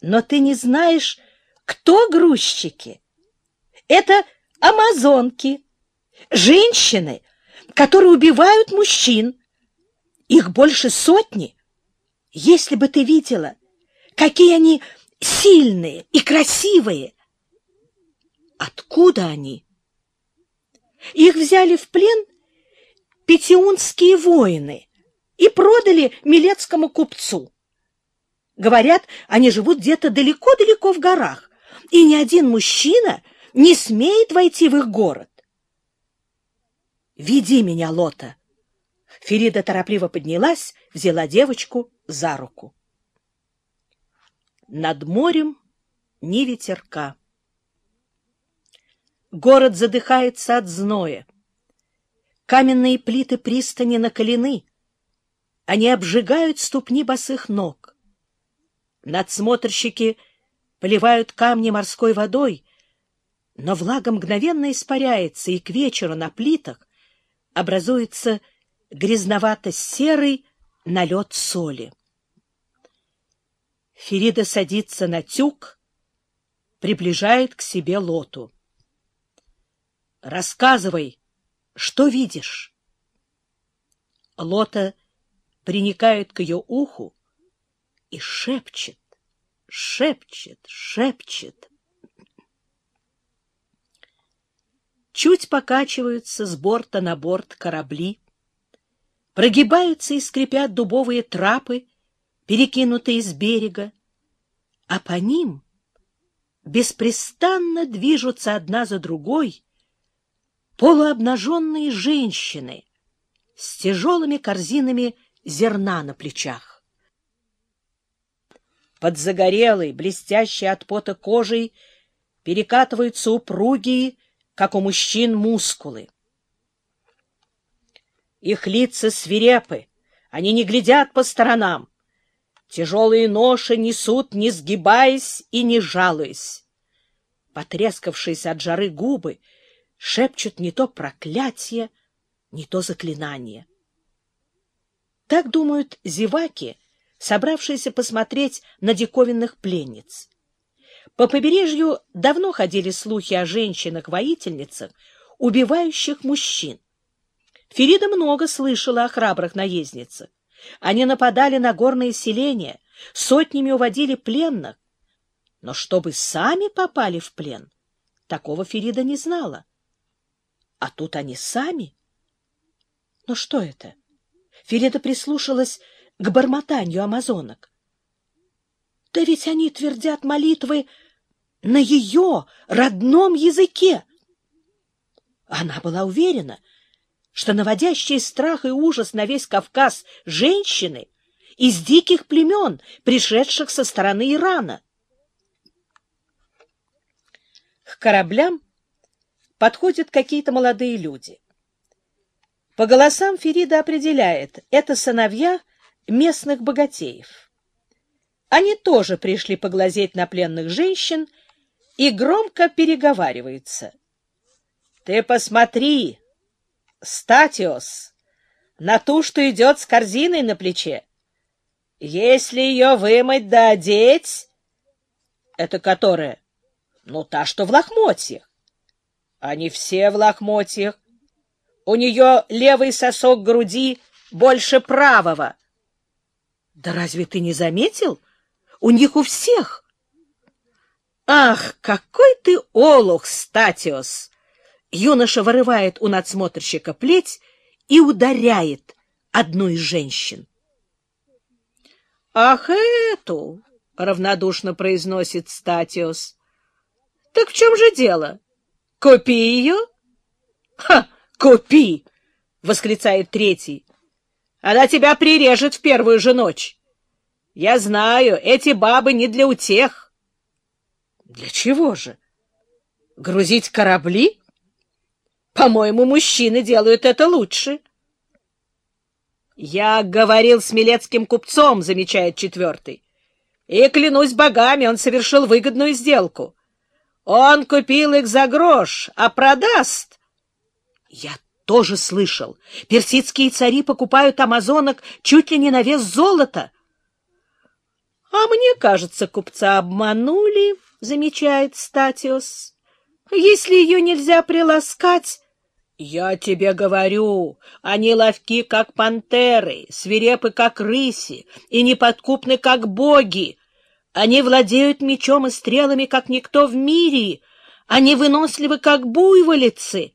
Но ты не знаешь, кто грузчики? Это амазонки, женщины, которые убивают мужчин. Их больше сотни. Если бы ты видела, какие они сильные и красивые. Откуда они? Их взяли в плен петиунские воины и продали милецкому купцу. Говорят, они живут где-то далеко-далеко в горах, и ни один мужчина не смеет войти в их город. «Веди меня, Лота!» Ферида торопливо поднялась, взяла девочку за руку. Над морем ни ветерка. Город задыхается от зноя. Каменные плиты пристани накалены. Они обжигают ступни босых ног. Надсмотрщики поливают камни морской водой, но влага мгновенно испаряется, и к вечеру на плитах образуется грязновато-серый налет соли. Ферида садится на тюк, приближает к себе лоту. Рассказывай, что видишь? Лота приникает к ее уху и шепчет, шепчет, шепчет. Чуть покачиваются с борта на борт корабли, прогибаются и скрипят дубовые трапы, перекинутые с берега, а по ним беспрестанно движутся одна за другой полуобнаженные женщины с тяжелыми корзинами зерна на плечах. Под загорелой, блестящей от пота кожей перекатываются упругие, как у мужчин, мускулы. Их лица свирепы, они не глядят по сторонам. Тяжелые ноши несут, не сгибаясь и не жалуясь. Потрескавшиеся от жары губы — шепчут не то проклятие, не то заклинание. Так думают зеваки, собравшиеся посмотреть на диковинных пленниц. По побережью давно ходили слухи о женщинах-воительницах, убивающих мужчин. Ферида много слышала о храбрых наездницах. Они нападали на горные селения, сотнями уводили пленных. Но чтобы сами попали в плен, такого Ферида не знала. А тут они сами. Но что это? Ферида прислушалась к бормотанию амазонок. Да ведь они твердят молитвы на ее родном языке. Она была уверена, что наводящие страх и ужас на весь Кавказ женщины из диких племен, пришедших со стороны Ирана. К кораблям подходят какие-то молодые люди. По голосам Ферида определяет, это сыновья местных богатеев. Они тоже пришли поглазеть на пленных женщин и громко переговариваются. — Ты посмотри, Статиос, на ту, что идет с корзиной на плече. Если ее вымыть да одеть... Это которая? Ну, та, что в лохмотьях. Они все в лохмотьях. У нее левый сосок груди больше правого. Да разве ты не заметил? У них у всех. Ах, какой ты олух, Статиос! Юноша вырывает у надсмотрщика плеть и ударяет одну из женщин. Ах, эту! — равнодушно произносит Статиос. — Так в чем же дело? — Купи ее? — Ха, купи! — восклицает третий. — Она тебя прирежет в первую же ночь. Я знаю, эти бабы не для утех. — Для чего же? Грузить корабли? По-моему, мужчины делают это лучше. — Я говорил с милецким купцом, — замечает четвертый. И, клянусь богами, он совершил выгодную сделку. Он купил их за грош, а продаст. Я тоже слышал. Персидские цари покупают амазонок чуть ли не на вес золота. — А мне кажется, купца обманули, — замечает Статиос. — Если ее нельзя приласкать... — Я тебе говорю, они ловки, как пантеры, свирепы, как рыси, и неподкупны, как боги. Они владеют мечом и стрелами, как никто в мире. Они выносливы, как буйволицы.